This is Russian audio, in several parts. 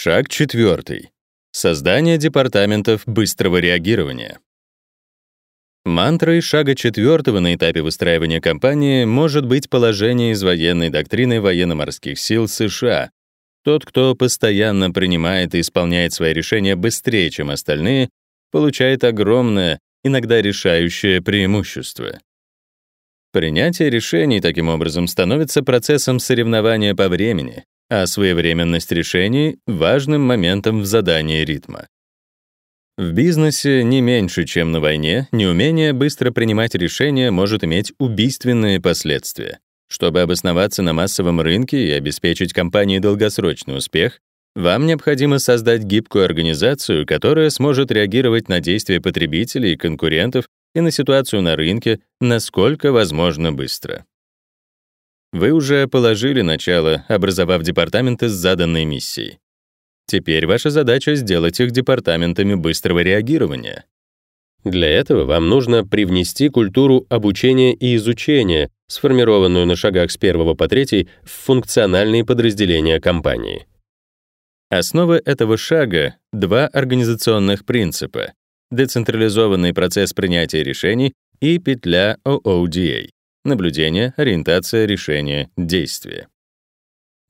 Шаг четвертый. Создание департаментов быстрого реагирования. Мантрой шага четвертого на этапе выстраивания кампании может быть положение из военной доктрины военно-морских сил США. Тот, кто постоянно принимает и исполняет свои решения быстрее, чем остальные, получает огромное, иногда решающее преимущество. Принятие решений таким образом становится процессом соревнования по времени, а своевременность решений — важным моментом в задании ритма. В бизнесе не меньше, чем на войне, неумение быстро принимать решения может иметь убийственные последствия. Чтобы обосноваться на массовом рынке и обеспечить компании долгосрочный успех, вам необходимо создать гибкую организацию, которая сможет реагировать на действия потребителей и конкурентов и на ситуацию на рынке насколько возможно быстро. Вы уже положили начало, образовав департаменты с заданной миссией. Теперь ваша задача сделать их департаментами быстрого реагирования. Для этого вам нужно привнести культуру обучения и изучения, сформированную на шагах с 1 по 3, в функциональные подразделения компании. Основа этого шага — два организационных принципа — децентрализованный процесс принятия решений и петля OODA наблюдение, ориентация, решение, действие.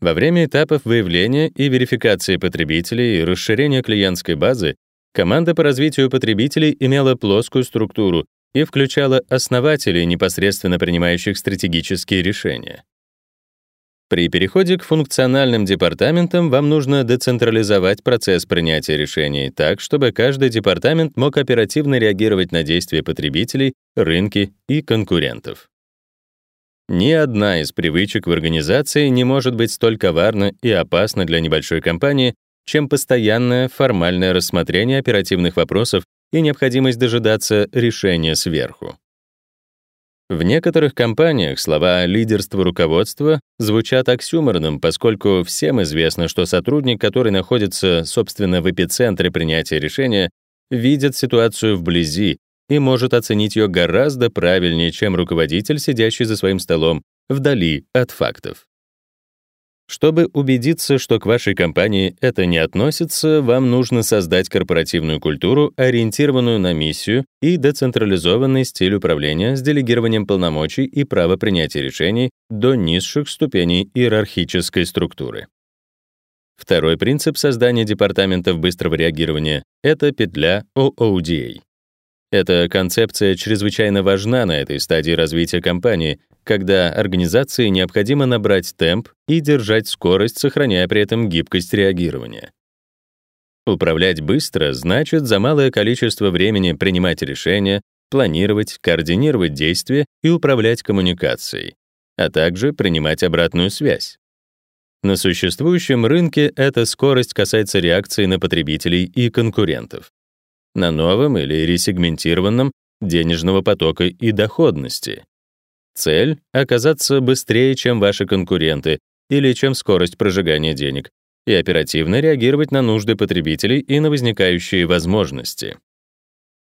Во время этапов выявления и верификации потребителей и расширения клиентской базы команда по развитию потребителей имела плоскую структуру и включала основателей, непосредственно принимающих стратегические решения. При переходе к функциональным департаментам вам нужно децентрализовать процесс принятия решений так, чтобы каждый департамент мог оперативно реагировать на действия потребителей, рынки и конкурентов. Ни одна из привычек в организации не может быть столь коварна и опасна для небольшой компании, чем постоянное формальное рассмотрение оперативных вопросов и необходимость дожидаться решения сверху. В некоторых компаниях слова «лидерство руководства» звучат оксюморным, поскольку всем известно, что сотрудник, который находится, собственно, в эпицентре принятия решения, видит ситуацию вблизи и может оценить ее гораздо правильнее, чем руководитель, сидящий за своим столом, вдали от фактов. Чтобы убедиться, что к вашей компании это не относится, вам нужно создать корпоративную культуру, ориентированную на миссию и децентрализованный стиль управления с делегированием полномочий и право принятия решений до низших ступеней иерархической структуры. Второй принцип создания департаментов быстрого реагирования — это петля OODA. Эта концепция чрезвычайно важна на этой стадии развития компании, когда организации необходимо набрать темп и держать скорость, сохраняя при этом гибкость реагирования. Управлять быстро значит за малое количество времени принимать решения, планировать, координировать действия и управлять коммуникацией, а также принимать обратную связь. На существующем рынке эта скорость касается реакции на потребителей и конкурентов на новом или ресегментированном денежного потока и доходности. Цель — оказаться быстрее, чем ваши конкуренты или чем скорость прожигания денег, и оперативно реагировать на нужды потребителей и на возникающие возможности.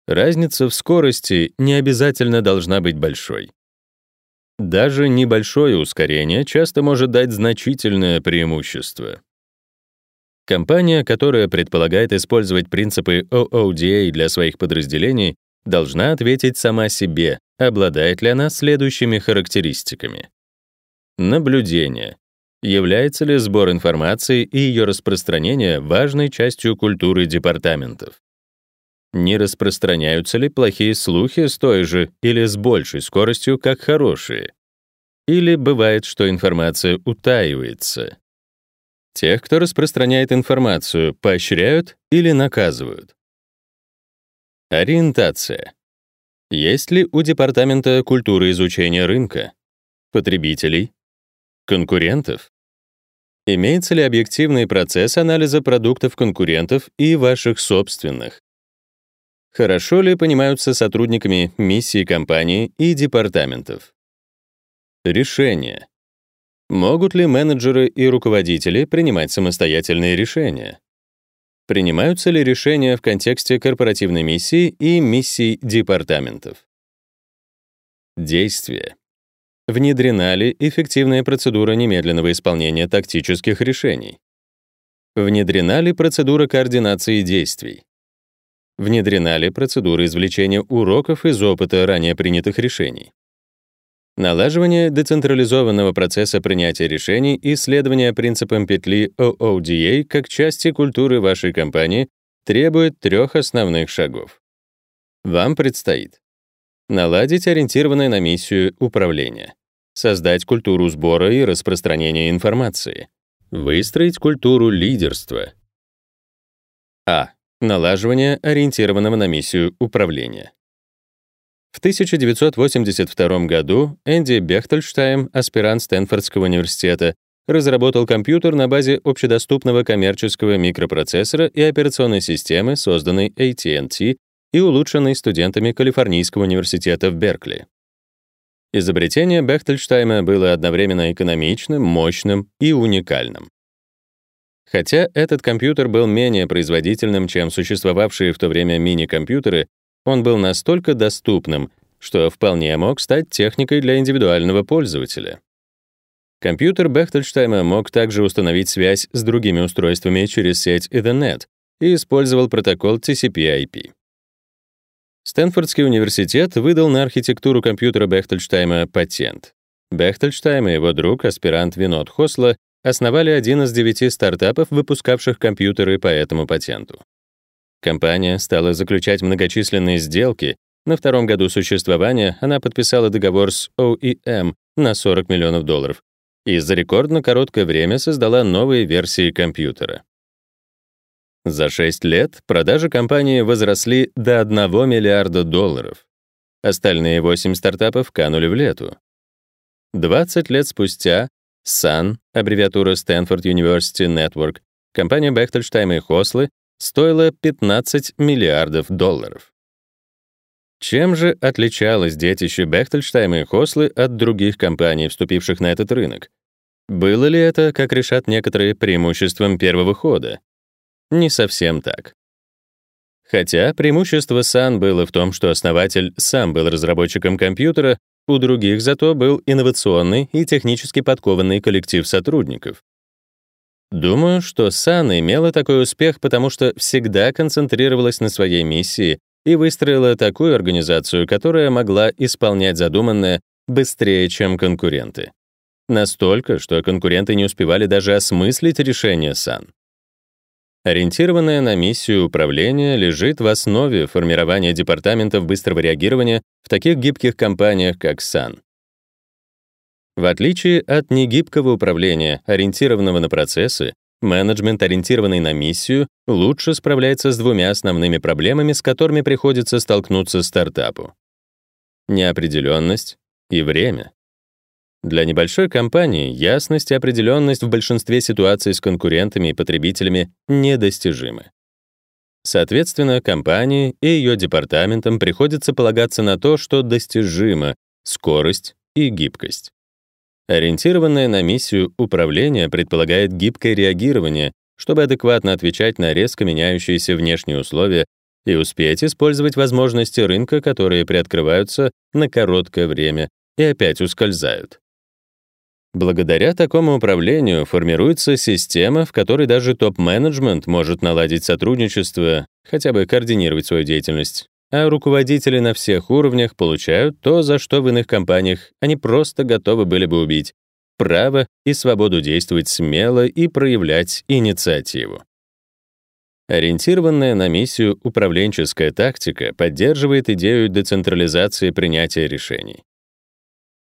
Разница в скорости не обязательно должна быть большой. Даже небольшое ускорение часто может дать значительное преимущество. Компания, которая предполагает использовать принципы OODA для своих подразделений, должна ответить сама себе, обладает ли она следующими характеристиками. Наблюдение. Является ли сбор информации и ее распространение важной частью культуры департаментов? Не распространяются ли плохие слухи с той же или с большей скоростью, как хорошие? Или бывает, что информация утаивается? Тех, кто распространяет информацию, поощряют или наказывают. Ориентация. Есть ли у Департамента культуры изучения рынка, потребителей, конкурентов? Имеется ли объективный процесс анализа продуктов конкурентов и ваших собственных? Хорошо ли понимаются сотрудниками миссии компании и департаментов? Решение. Могут ли менеджеры и руководители принимать самостоятельные решения? Принимаются ли решения в контексте корпоративной миссии и миссий департаментов? Действие. Внедрена ли эффективная процедура немедленного исполнения тактических решений? Внедрена ли процедура координации действий? Внедрена ли процедура извлечения уроков из опыта ранее принятых решений? Налаживание децентрализованного процесса принятия решений и следование принципам петли OODA как части культуры вашей компании требует трех основных шагов. Вам предстоит наладить ориентированное на миссию управление, создать культуру сбора и распространения информации, Выстроить культуру лидерства. А. Налаживание ориентированного на миссию управления. В 1982 году Энди Бехтельштайм, аспирант Стэнфордского университета, разработал компьютер на базе общедоступного коммерческого микропроцессора и операционной системы, созданной AT&T и улучшенной студентами Калифорнийского университета в Беркли. Изобретение Бехтельштайма было одновременно экономичным, мощным и уникальным. Хотя этот компьютер был менее производительным, чем существовавшие в то время мини-компьютеры, он был настолько доступным, что вполне мог стать техникой для индивидуального пользователя. Компьютер Бехтельштайма мог также установить связь с другими устройствами через сеть Ethernet и использовал протокол TCP/IP. Стэнфордский университет выдал на архитектуру компьютера Бехтельштайма патент. Бехтельштайм и его друг, аспирант Винод Хосла, основали один из девяти стартапов, выпускавших компьютеры по этому патенту. Компания стала заключать многочисленные сделки. На втором году существования она подписала договор с OEM на 40 миллионов долларов и за рекордно короткое время создала новые версии компьютера. За 6 лет продажи компании возросли до 1 миллиарда долларов. Остальные 8 стартапов канули в лету. 20 лет спустя SUN, аббревиатура Stanford University Network, компания Бехтельштайм и Хослы стоила 15 миллиардов долларов. Чем же отличалось детище Бехтельштайма и Хослы от других компаний, вступивших на этот рынок? Было ли это, как решат некоторые, преимуществом первого хода? Не совсем так. Хотя преимущество Сан было в том, что основатель сам был разработчиком компьютера, у других зато был инновационный и технически подкованный коллектив сотрудников. Думаю, что Сан имела такой успех, потому что всегда концентрировалась на своей миссии и выстроила такую организацию, которая могла исполнять задуманное быстрее, чем конкуренты. Настолько, что конкуренты не успевали даже осмыслить решение Сан. Ориентированное на миссию управления лежит в основе формирования департаментов быстрого реагирования в таких гибких компаниях, как Sun. В отличие от негибкого управления, ориентированного на процессы, менеджмент, ориентированный на миссию, лучше справляется с двумя основными проблемами, с которыми приходится столкнуться стартапу. Неопределенность и время. Для небольшой компании ясность и определенность в большинстве ситуаций с конкурентами и потребителями недостижимы. Соответственно, компании и ее департаментам приходится полагаться на то, что достижимо — скорость и гибкость. Ориентированное на миссию управление предполагает гибкое реагирование, чтобы адекватно отвечать на резко меняющиеся внешние условия и успеть использовать возможности рынка, которые приоткрываются на короткое время и опять ускользают. Благодаря такому управлению формируется система, в которой даже топ-менеджмент может наладить сотрудничество, хотя бы координировать свою деятельность, а руководители на всех уровнях получают то, за что в иных компаниях они просто готовы были бы убить — право и свободу действовать смело и проявлять инициативу. Ориентированная на миссию управленческая тактика поддерживает идею децентрализации принятия решений.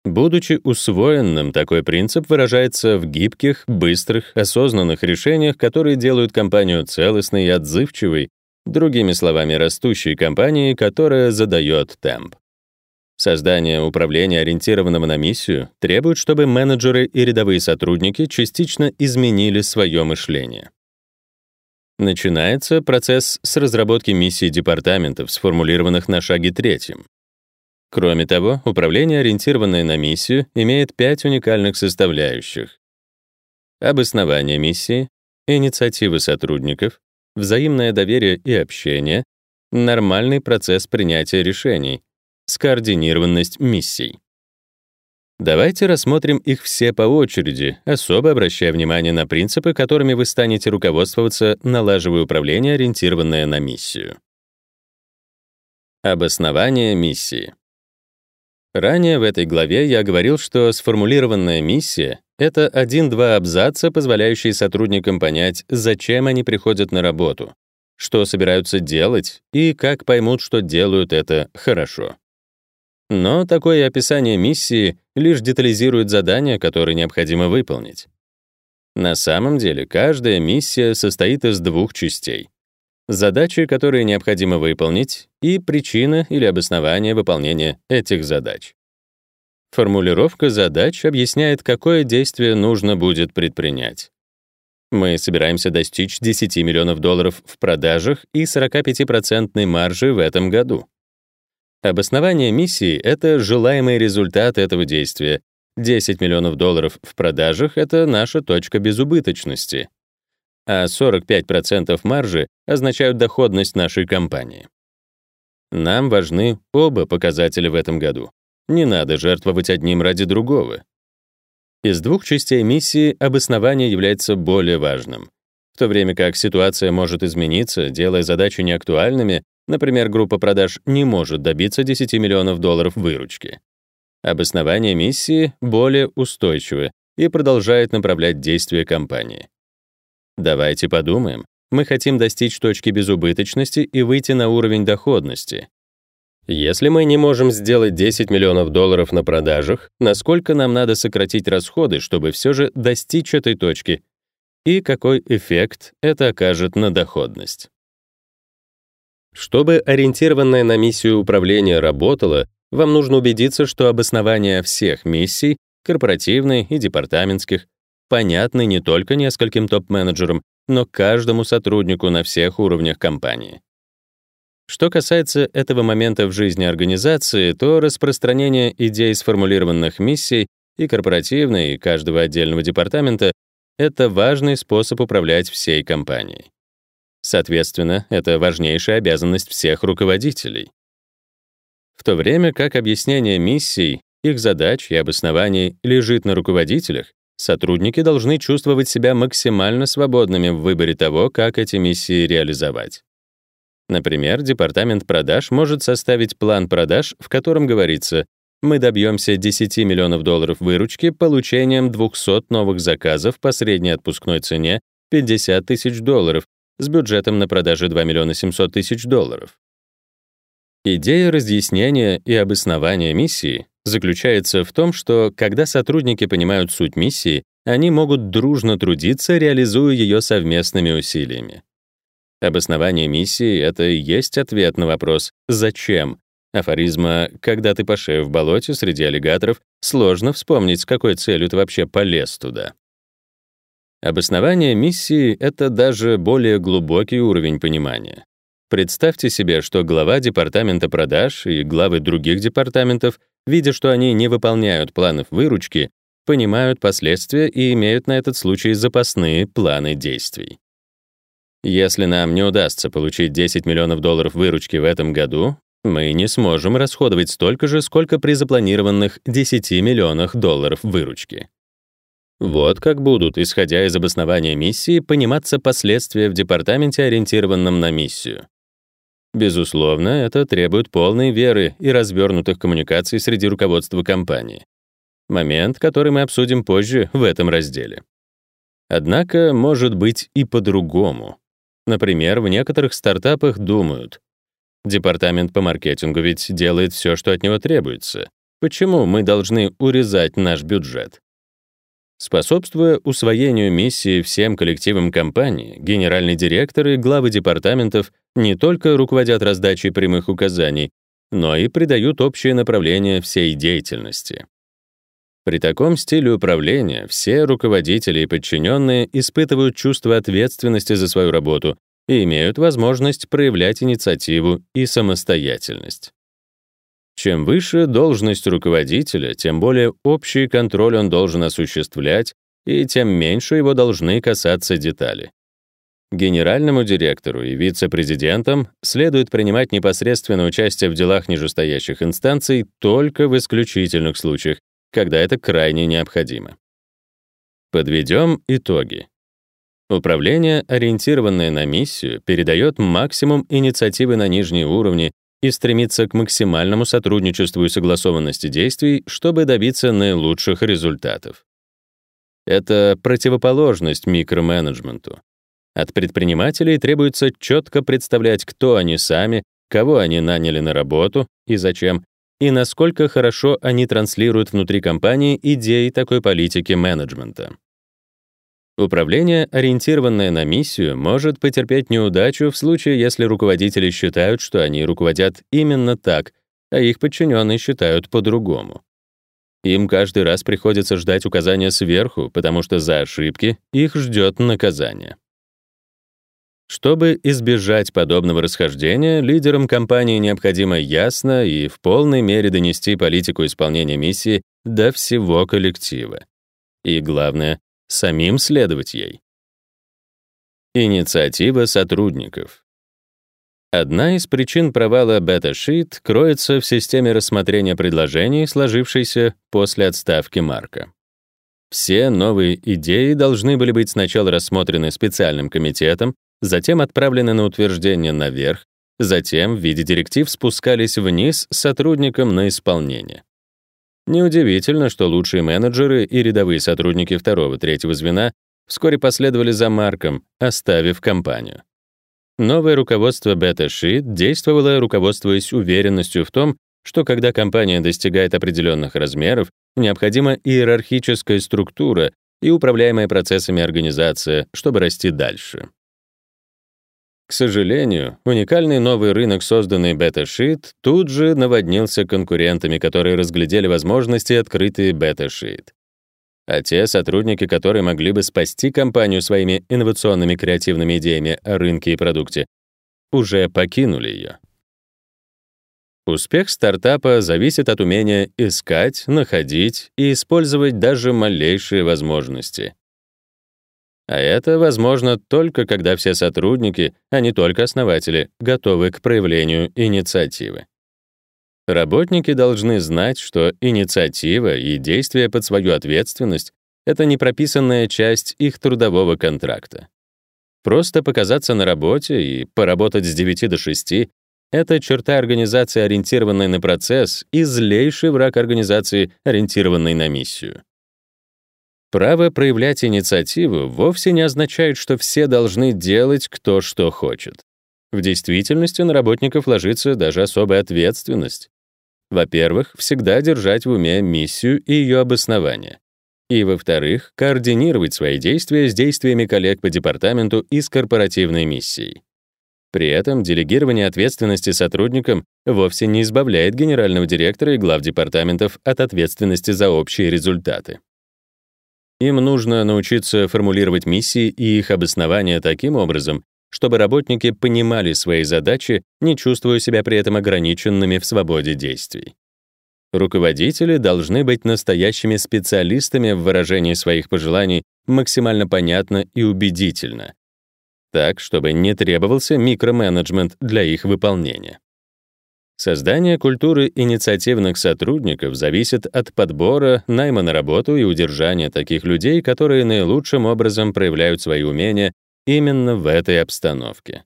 Будучи усвоенным, такой принцип выражается в гибких, быстрых, осознанных решениях, которые делают компанию целостной и отзывчивой, другими словами, растущей компанией, которая задает темп. Создание управления, ориентированного на миссию, требует, чтобы менеджеры и рядовые сотрудники частично изменили свое мышление. Начинается процесс с разработки миссий департаментов, сформулированных на шаге третьем. Кроме того, управление, ориентированное на миссию, имеет пять уникальных составляющих. Обоснование миссии, инициативы сотрудников, взаимное доверие и общение, нормальный процесс принятия решений, скоординированность миссий. Давайте рассмотрим их все по очереди, особо обращая внимание на принципы, которыми вы станете руководствоваться, налаживая управление, ориентированное на миссию. Обоснование миссии. Ранее в этой главе я говорил, что сформулированная миссия — это один-два абзаца, позволяющие сотрудникам понять, зачем они приходят на работу, что собираются делать и как поймут, что делают это хорошо. Но такое описание миссии лишь детализирует задания, которые необходимо выполнить. На самом деле, каждая миссия состоит из двух частей. Задачи, которые необходимо выполнить, и причина или обоснование выполнения этих задач. Формулировка задач объясняет, какое действие нужно будет предпринять. Мы собираемся достичь 10 миллионов долларов в продажах и 45% маржи в этом году. Обоснование миссии — это желаемый результат этого действия. 10 миллионов долларов в продажах — это наша точка безубыточности. А 45% маржи означают доходность нашей компании. Нам важны оба показателя в этом году. Не надо жертвовать одним ради другого. Из двух частей миссии обоснование является более важным. В то время как ситуация может измениться, делая задачи неактуальными, Например, группа продаж не может добиться 10 миллионов долларов выручки. Обоснование миссии более устойчивы и продолжает направлять действия компании. Давайте подумаем. Мы хотим достичь точки безубыточности и выйти на уровень доходности. Если мы не можем сделать 10 миллионов долларов на продажах, насколько нам надо сократить расходы, чтобы все же достичь этой точки? И какой эффект это окажет на доходность? Чтобы ориентированное на миссию управление работало, вам нужно убедиться, что обоснование всех миссий, корпоративной и департаментских, понятны не только нескольким топ-менеджерам, но каждому сотруднику на всех уровнях компании. Что касается этого момента в жизни организации, то распространение идей сформулированных миссий и корпоративной, и каждого отдельного департамента — это важный способ управлять всей компанией. Соответственно, это важнейшая обязанность всех руководителей. В то время как объяснение миссий, их задач и обоснований лежит на руководителях, сотрудники должны чувствовать себя максимально свободными в выборе того, как эти миссии реализовать. Например, департамент продаж может составить план продаж, в котором говорится, мы добьемся 10 миллионов долларов выручки получением 200 новых заказов по средней отпускной цене 50 тысяч долларов с бюджетом на продажи 2 миллиона 700 тысяч долларов. Идея разъяснения и обоснования миссии заключается в том, что когда сотрудники понимают суть миссии, они могут дружно трудиться, реализуя ее совместными усилиями. Обоснование миссии — это и есть ответ на вопрос «Зачем?». Афоризма «Когда ты по шею в болоте среди аллигаторов, сложно вспомнить, с какой целью ты вообще полез туда». Обоснование миссии — это даже более глубокий уровень понимания. Представьте себе, что глава департамента продаж и главы других департаментов, видя, что они не выполняют планов выручки, понимают последствия и имеют на этот случай запасные планы действий. Если нам не удастся получить 10 миллионов долларов выручки в этом году, мы не сможем расходовать столько же, сколько при запланированных 10 миллионах долларов выручки. Вот как будут, исходя из обоснования миссии, пониматься последствия в департаменте, ориентированном на миссию. Безусловно, это требует полной веры и развернутых коммуникаций среди руководства компании. Момент, который мы обсудим позже в этом разделе. Однако может быть и по-другому. Например, в некоторых стартапах думают, департамент по маркетингу ведь делает все, что от него требуется. Почему мы должны урезать наш бюджет? Способствуя усвоению миссии всем коллективам компании, генеральные директоры, главы департаментов не только руководят раздачей прямых указаний, но и придают общее направление всей деятельности. При таком стиле управления все руководители и подчиненные испытывают чувство ответственности за свою работу и имеют возможность проявлять инициативу и самостоятельность. Чем выше должность руководителя, тем более общий контроль он должен осуществлять, и тем меньше его должны касаться детали. Генеральному директору и вице-президентам следует принимать непосредственное участие в делах нижестоящих инстанций только в исключительных случаях, когда это крайне необходимо. Подведем итоги. Управление, ориентированное на миссию, передает максимум инициативы на нижние уровни и стремится к максимальному сотрудничеству и согласованности действий, чтобы добиться наилучших результатов. Это противоположность микроменеджменту. От предпринимателей требуется четко представлять, кто они сами, кого они наняли на работу и зачем, и насколько хорошо они транслируют внутри компании идеи такой политики менеджмента. Управление, ориентированное на миссию, может потерпеть неудачу в случае, если руководители считают, что они руководят именно так, а их подчиненные считают по-другому. Им каждый раз приходится ждать указания сверху, потому что за ошибки их ждет наказание. Чтобы избежать подобного расхождения, лидерам компании необходимо ясно и в полной мере донести политику исполнения миссии до всего коллектива. И главное, самим следовать ей. Инициатива сотрудников. Одна из причин провала бета-шит кроется в системе рассмотрения предложений, сложившейся после отставки Марка. Все новые идеи должны были быть сначала рассмотрены специальным комитетом, затем отправлены на утверждение наверх, затем в виде директив спускались вниз сотрудникам на исполнение. Неудивительно, что лучшие менеджеры и рядовые сотрудники второго-третьего звена вскоре последовали за Марком, оставив компанию. Новое руководство BetaSheet действовало, руководствуясь уверенностью в том, что когда компания достигает определенных размеров, необходима иерархическая структура и управляемая процессами организация, чтобы расти дальше. К сожалению, уникальный новый рынок, созданный BetaSheet, тут же наводнился конкурентами, которые разглядели возможности, открытые BetaSheet. А те сотрудники, которые могли бы спасти компанию своими инновационными креативными идеями о рынке и продукте, уже покинули ее. Успех стартапа зависит от умения искать, находить и использовать даже малейшие возможности. А это возможно только когда все сотрудники, а не только основатели, готовы к проявлению инициативы. Работники должны знать, что инициатива и действия под свою ответственность — это непрописанная часть их трудового контракта. Просто показаться на работе и поработать с 9 до 6 — это черта организации, ориентированной на процесс, и злейший враг организации, ориентированной на миссию. Право проявлять инициативу вовсе не означает, что все должны делать кто что хочет. В действительности на работников ложится даже особая ответственность. Во-первых, всегда держать в уме миссию и ее обоснование. И, во-вторых, координировать свои действия с действиями коллег по департаменту и с корпоративной миссией. При этом делегирование ответственности сотрудникам вовсе не избавляет генерального директора и глав департаментов от ответственности за общие результаты. Им нужно научиться формулировать миссии и их обоснования таким образом, чтобы работники понимали свои задачи, не чувствуя себя при этом ограниченными в свободе действий. Руководители должны быть настоящими специалистами в выражении своих пожеланий максимально понятно и убедительно, так, чтобы не требовался микроменеджмент для их выполнения. Создание культуры инициативных сотрудников зависит от подбора, найма на работу и удержания таких людей, которые наилучшим образом проявляют свои умения именно в этой обстановке.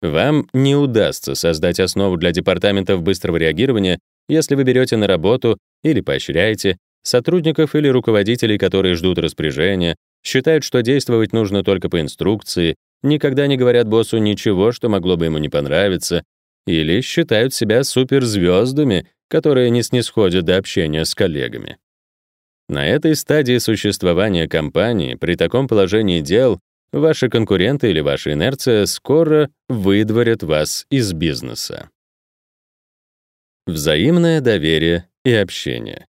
Вам не удастся создать основу для департаментов быстрого реагирования, если вы берете на работу или поощряете сотрудников или руководителей, которые ждут распоряжения, считают, что действовать нужно только по инструкции, никогда не говорят боссу ничего, что могло бы ему не понравиться, или считают себя суперзвездами, которые не снисходят до общения с коллегами. На этой стадии существования компании при таком положении дел ваши конкуренты или ваша инерция скоро выдворят вас из бизнеса. Взаимное доверие и общение.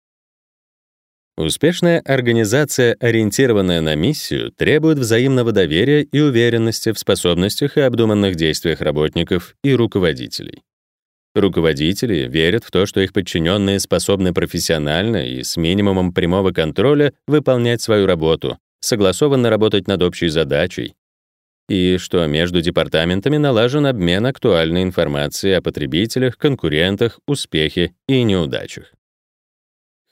Успешная организация, ориентированная на миссию, требует взаимного доверия и уверенности в способностях и обдуманных действиях работников и руководителей. Руководители верят в то, что их подчиненные способны профессионально и с минимумом прямого контроля выполнять свою работу, согласованно работать над общей задачей, и что между департаментами налажен обмен актуальной информацией о потребителях, конкурентах, успехе и неудачах.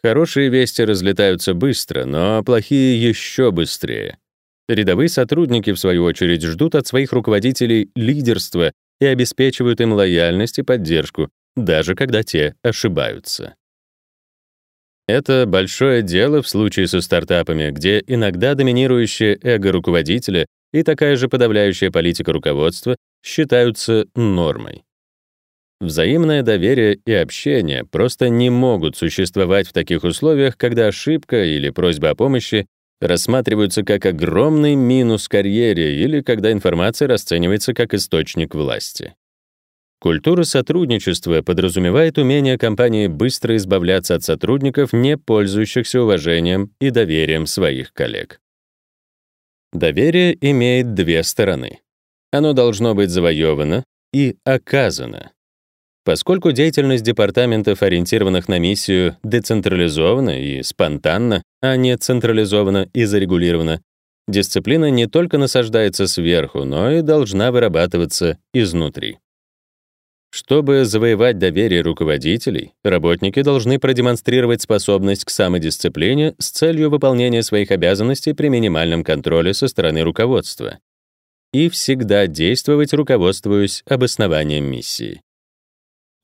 Хорошие вести разлетаются быстро, но плохие еще быстрее. Рядовые сотрудники, в свою очередь, ждут от своих руководителей лидерства и обеспечивают им лояльность и поддержку, даже когда те ошибаются. Это большое дело в случае со стартапами, где иногда доминирующее эго руководителя и такая же подавляющая политика руководства считаются нормой. Взаимное доверие и общение просто не могут существовать в таких условиях, когда ошибка или просьба о помощи рассматриваются как огромный минус карьере или когда информация расценивается как источник власти. Культура сотрудничества подразумевает умение компании быстро избавляться от сотрудников, не пользующихся уважением и доверием своих коллег. Доверие имеет две стороны. Оно должно быть завоевано и оказано. Поскольку деятельность департаментов, ориентированных на миссию, децентрализована и спонтанна, а не централизована и зарегулирована, дисциплина не только насаждается сверху, но и должна вырабатываться изнутри. Чтобы завоевать доверие руководителей, работники должны продемонстрировать способность к самодисциплине с целью выполнения своих обязанностей при минимальном контроле со стороны руководства и всегда действовать, руководствуясь обоснованием миссии.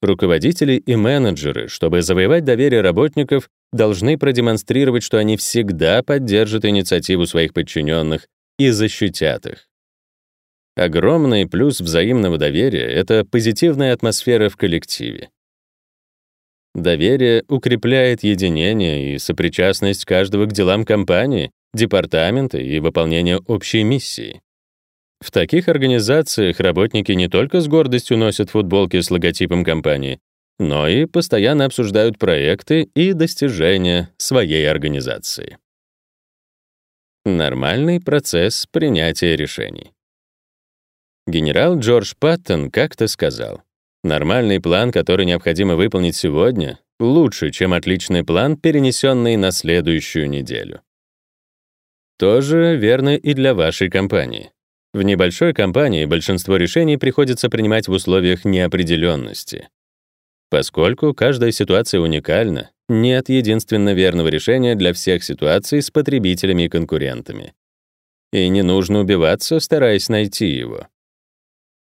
Руководители и менеджеры, чтобы завоевать доверие работников, должны продемонстрировать, что они всегда поддержат инициативу своих подчиненных и защитят их. Огромный плюс взаимного доверия — это позитивная атмосфера в коллективе. Доверие укрепляет единение и сопричастность каждого к делам компании, департамента и выполнения общей миссии. В таких организациях работники не только с гордостью носят футболки с логотипом компании, но и постоянно обсуждают проекты и достижения своей организации. Нормальный процесс принятия решений. Генерал Джордж Паттон как-то сказал, «Нормальный план, который необходимо выполнить сегодня, лучше, чем отличный план, перенесенный на следующую неделю». Тоже верно и для вашей компании. В небольшой компании большинство решений приходится принимать в условиях неопределенности. Поскольку каждая ситуация уникальна, нет единственно верного решения для всех ситуаций с потребителями и конкурентами. И не нужно убиваться, стараясь найти его.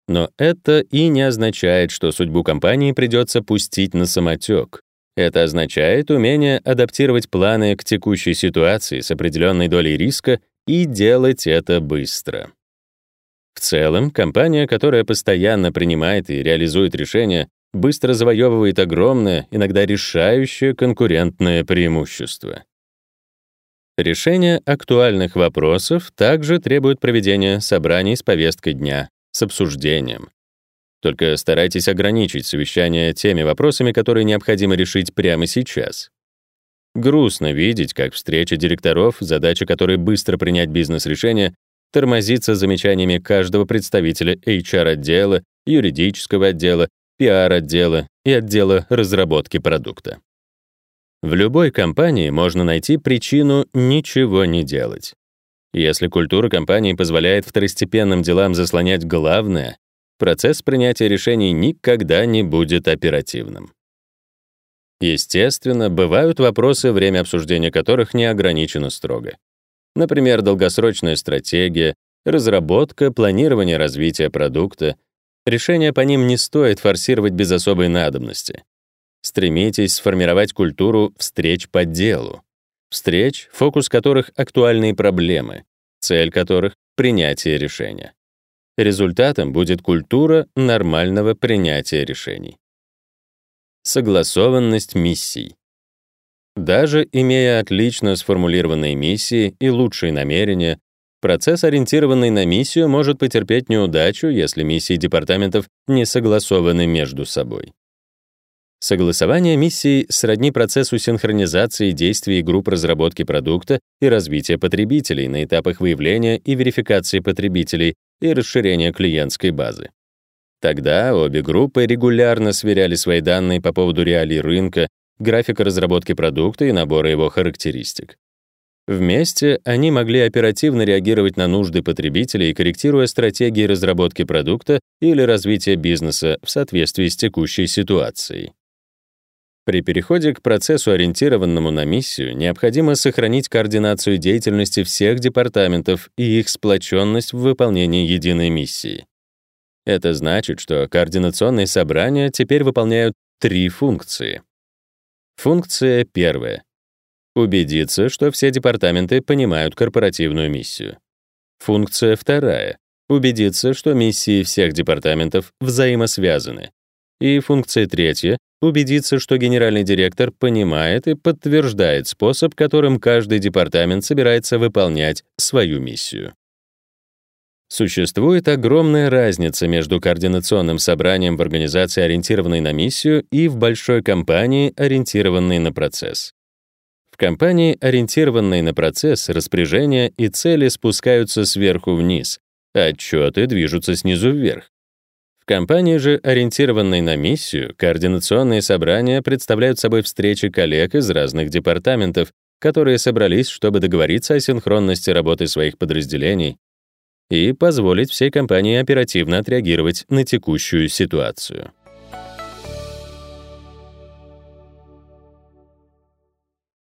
Но это и не означает, что судьбу компании придется пустить на самотек. Это означает умение адаптировать планы к текущей ситуации с определенной долей риска и делать это быстро. В целом, компания, которая постоянно принимает и реализует решения, быстро завоевывает огромное, иногда решающее конкурентное преимущество. Решение актуальных вопросов также требует проведения собраний с повесткой дня, с обсуждением. Только старайтесь ограничить совещание теми вопросами, которые необходимо решить прямо сейчас. Грустно видеть, как встреча директоров, задача которой быстро принять бизнес-решение, тормозится замечаниями каждого представителя HR-отдела, юридического отдела, PR-отдела и отдела разработки продукта. В любой компании можно найти причину ничего не делать. Если культура компании позволяет второстепенным делам заслонять главное, процесс принятия решений никогда не будет оперативным. Естественно, бывают вопросы, время обсуждения которых не ограничено строго. Например, долгосрочная стратегия, разработка, планирование развития продукта. Решения по ним не стоит форсировать без особой надобности. Стремитесь сформировать культуру встреч по делу. Встреч, фокус которых — актуальные проблемы, цель которых — принятие решения. Результатом будет культура нормального принятия решений. Согласованность миссий. Даже имея отлично сформулированные миссии и лучшие намерения, процесс, ориентированный на миссию, может потерпеть неудачу, если миссии департаментов не согласованы между собой. Согласование миссий сродни процессу синхронизации действий групп разработки продукта и развития потребителей на этапах выявления и верификации потребителей и расширения клиентской базы. Тогда обе группы регулярно сверяли свои данные по поводу реалий рынка, графика разработки продукта и набора его характеристик. Вместе они могли оперативно реагировать на нужды потребителей, корректируя стратегии разработки продукта или развития бизнеса в соответствии с текущей ситуацией. При переходе к процессу, ориентированному на миссию, необходимо сохранить координацию деятельности всех департаментов и их сплоченность в выполнении единой миссии. Это значит, что координационные собрания теперь выполняют три функции. Функция первая — убедиться, что все департаменты понимают корпоративную миссию. Функция вторая — убедиться, что миссии всех департаментов взаимосвязаны. И функция третья убедиться, что генеральный директор понимает и подтверждает способ, которым каждый департамент собирается выполнять свою миссию. Существует огромная разница между координационным собранием в организации, ориентированной на миссию, и в большой компании, ориентированной на процесс. В компании, ориентированной на процесс, распоряжения и цели спускаются сверху вниз, а отчеты движутся снизу вверх компании же, ориентированной на миссию, координационные собрания представляют собой встречи коллег из разных департаментов, которые собрались, чтобы договориться о синхронности работы своих подразделений и позволить всей компании оперативно отреагировать на текущую ситуацию.